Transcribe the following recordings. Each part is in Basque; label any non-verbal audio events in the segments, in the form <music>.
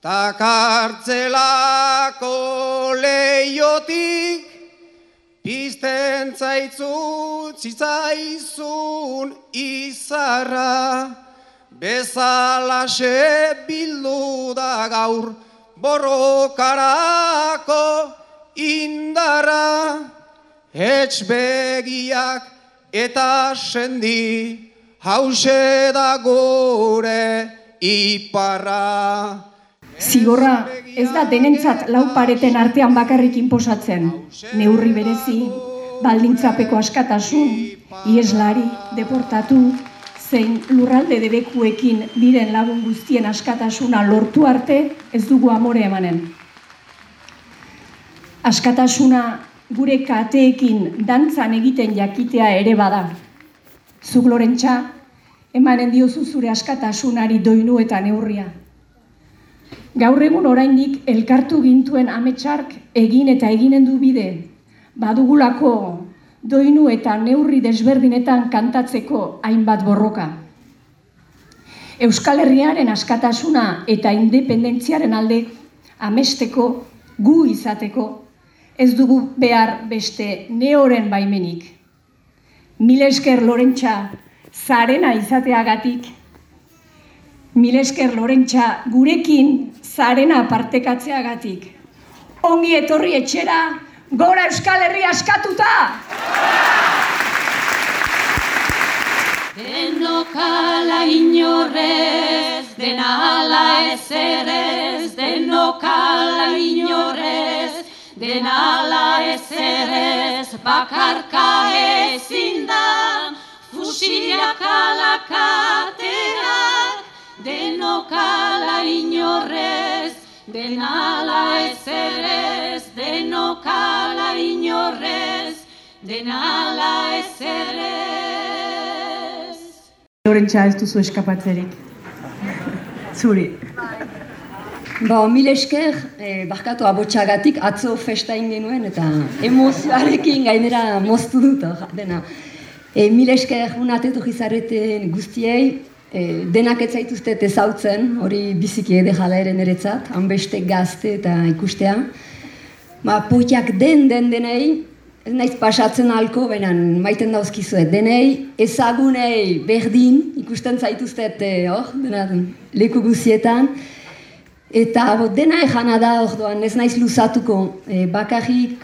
Ta kartzelako leiotik Pizten zaitzu zitzaizun izarra. Bezalaxe bildu da gaur borrokarako indara Etxbegiak eta sendi hause da gure iparra Zigorra ez da denentzat lau pareten artean bakarrik inposatzen. Neurri berezi, baldintzapeko askatasun, ieslari, deportatu, zein lurralde debekuekin diren lagun guztien askatasuna lortu arte ez dugu amore emanen. Askatasuna gure kateekin dantzan egiten jakitea ere bada. Zuk lorentza, emanen diozu zure askatasunari doinu eta neurria. Gaur egun oraindik elkartu gintuen ametsark egin eta eginen du bide, badugulako doinu eta neurri desberdinetan kantatzeko hainbat borroka. Euskal Herriaren askatasuna eta independentziaren alde amesteko, gu izateko, ez dugu behar beste neoren baimenik. Mil esker lorentxa zarena izateagatik, mil esker lorentxa gurekin zarena partekatzeagatik. Ongi etorri etxera, gora Euskal Herria askatuta! Denokala inorrez, denala ezerez, denokala inorrez, denala ezerez, bakarka ezin da, fusilak alakateak, denala ezerez, denokala inorrez, denala ezerez. Lorentxa ez duzu eskapatzerik. <laughs> Zuri. Ba, mil esker, eh, barkatu abotxagatik, atzo festa genuen eta emozioarekin gainera moztu dut, dena. E, mil esker unatetu gizareten guztiei, e, denak ez zaituztet ezautzen, hori biziki ede jala ere niretzat, hanbeste gazte eta ikustea. Ba, potiak den den denei, ez naiz pasatzen alko, benan maiten dauzkizuet, denei, ezagunei berdin, ikusten zaituztet, e, hor, dena, leku guzietan, Eta bo, dena ejana da orduan, ez naiz luzatuko, e, bakarrik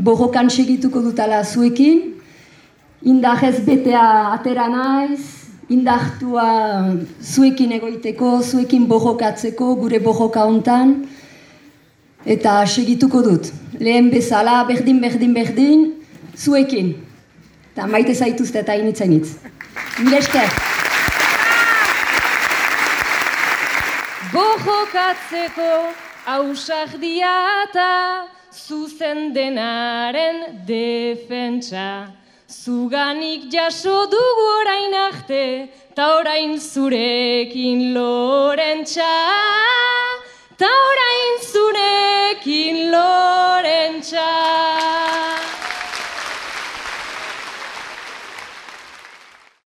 borrokan segituko dutala zuekin, indahez betea atera naiz, indahtua zuekin egoiteko, zuekin borrokatzeko, gure borroka hontan, eta segituko dut. Lehen bezala, berdin, berdin, berdin, zuekin. Eta maite zaituzte eta initzen hitz. Mire esker. Bojokatzeko ausak diata zuzen denaren defentsa. Zuganik jaso dugu orain arte, ta orain zurekin lorentza. Ta orain zurekin lorentza.